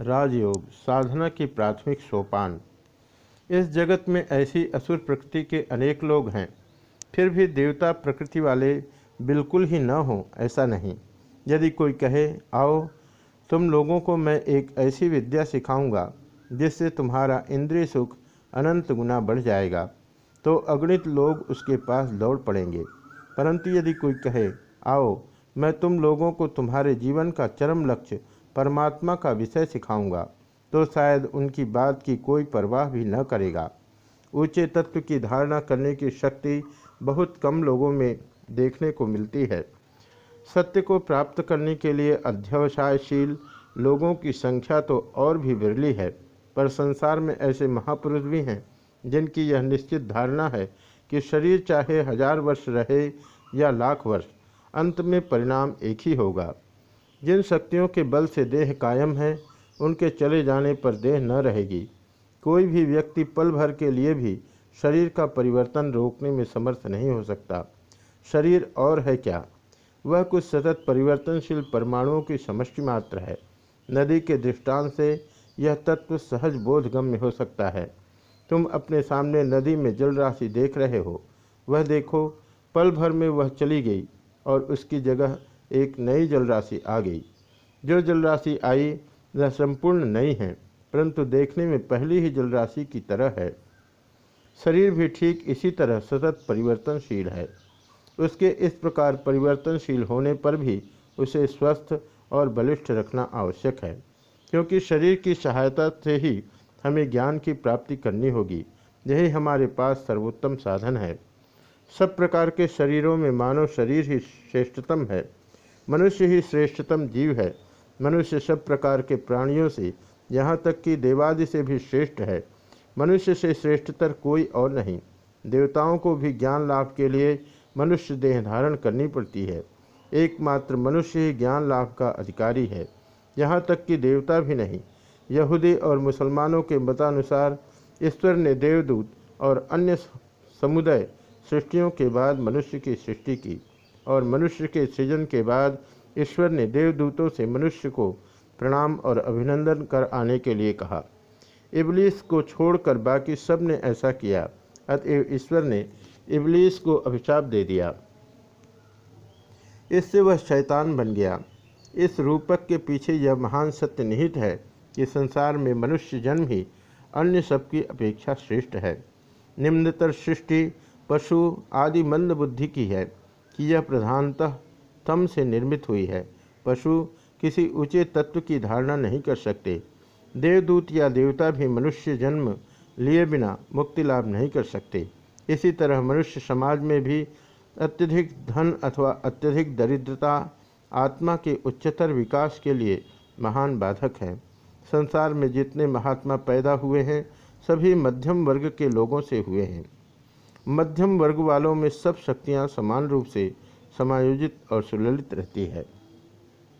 राजयोग, साधना की प्राथमिक सोपान। इस जगत में ऐसी असुर प्रकृति के अनेक लोग हैं, फिर भी देवता प्रकृति वाले बिल्कुल ही न हो, ऐसा नहीं। यदि कोई कहे, आओ, तुम लोगों को मैं एक ऐसी विद्या सिखाऊँगा, जिससे तुम्हारा इंद्रिय सुख अनंत गुना बढ़ जाएगा तो अगणित लोग उसके पास दौड़ पड़ेंगे। परंतु यदि कोई कहे, आओ, मैं तुम लोगों को तुम्हारे जीवन का चरम लक्ष्य परमात्मा का विषय सिखाऊँगा तो शायद उनकी बात की कोई परवाह भी न करेगा। ऊँचे तत्व की धारणा करने की शक्ति बहुत कम लोगों में देखने को मिलती है। सत्य को प्राप्त करने के लिए अध्यवसायशील लोगों की संख्या तो और भी विरली है, पर संसार में ऐसे महापुरुष भी हैं, जिनकी यह निश्चित धारणा है कि शरीर चाहे हज़ार वर्ष रहे या लाख वर्ष, अंत में परिणाम एक ही होगा। जिन शक्तियों के बल से देह कायम है, उनके चले जाने पर देह न रहेगी। कोई भी व्यक्ति पल भर के लिए भी शरीर का परिवर्तन रोकने में समर्थ नहीं हो सकता। शरीर और है क्या? वह कुछ सतत परिवर्तनशील परमाणुओं की समष्टि मात्र है। नदी के दृष्टांत से यह तत्व सहज बोधगम्य हो सकता है। तुम अपने सामने नदी में जल राशि देख रहे हो। वह देखो, पल भर में वह चली गई और उसकी जगह एक नई जलराशि आ गई। जो जलराशि आई, वह संपूर्ण नई है, परंतु देखने में पहली ही जलराशि की तरह है। शरीर भी ठीक इसी तरह सतत परिवर्तनशील है। उसके इस प्रकार परिवर्तनशील होने पर भी उसे स्वस्थ और बलिष्ठ रखना आवश्यक है, क्योंकि शरीर की सहायता से ही हमें ज्ञान की प्राप्ति करनी होगी। यही हमारे पास सर्वोत्तम साधन है। सब प्रकार के शरीरों में मानव शरीर ही श्रेष्ठतम है। मनुष्य ही श्रेष्ठतम जीव है। मनुष्य सब प्रकार के प्राणियों से, यहाँ तक कि देवादि से भी श्रेष्ठ है। मनुष्य से श्रेष्ठतर कोई और नहीं। देवताओं को भी ज्ञान लाभ के लिए मनुष्य देह धारण करनी पड़ती है। एकमात्र मनुष्य ही ज्ञान लाभ का अधिकारी है। यहाँ तक कि देवता भी नहीं। यहूदी और मुसलमानों के मतानुसार ईश्वर ने देवदूत और अन्य समुदाय सृष्टियों के बाद मनुष्य की सृष्टि की। और मनुष्य के सृजन के बाद ईश्वर ने देवदूतों से मनुष्य को प्रणाम और अभिनंदन कर आने के लिए कहा। इबलीस को छोड़कर बाकी सबने ऐसा किया, अतएव ईश्वर ने इबलीस को अभिशाप दे दिया। इससे वह शैतान बन गया। इस रूपक के पीछे यह महान सत्य निहित है कि संसार में मनुष्य जन्म ही अन्य सबकी अपेक्षा श्रेष्ठ है। निम्नतर सृष्टि, पशु आदि मंद बुद्धि की है। कि यह प्रधानतः तम से निर्मित हुई है। पशु किसी ऊँचे तत्व की धारणा नहीं कर सकते। देवदूत या देवता भी मनुष्य जन्म लिए बिना मुक्ति लाभ नहीं कर सकते। इसी तरह मनुष्य समाज में भी अत्यधिक धन अथवा अत्यधिक दरिद्रता, आत्मा के उच्चतर विकास के लिए महान बाधक है। संसार में जितने महात्मा पैदा हुए हैं, सभी मध्यम वर्ग के लोगों से हुए हैं। मध्यम वर्ग वालों में सब शक्तियाँ समान रूप से समायोजित और सुललित रहती है।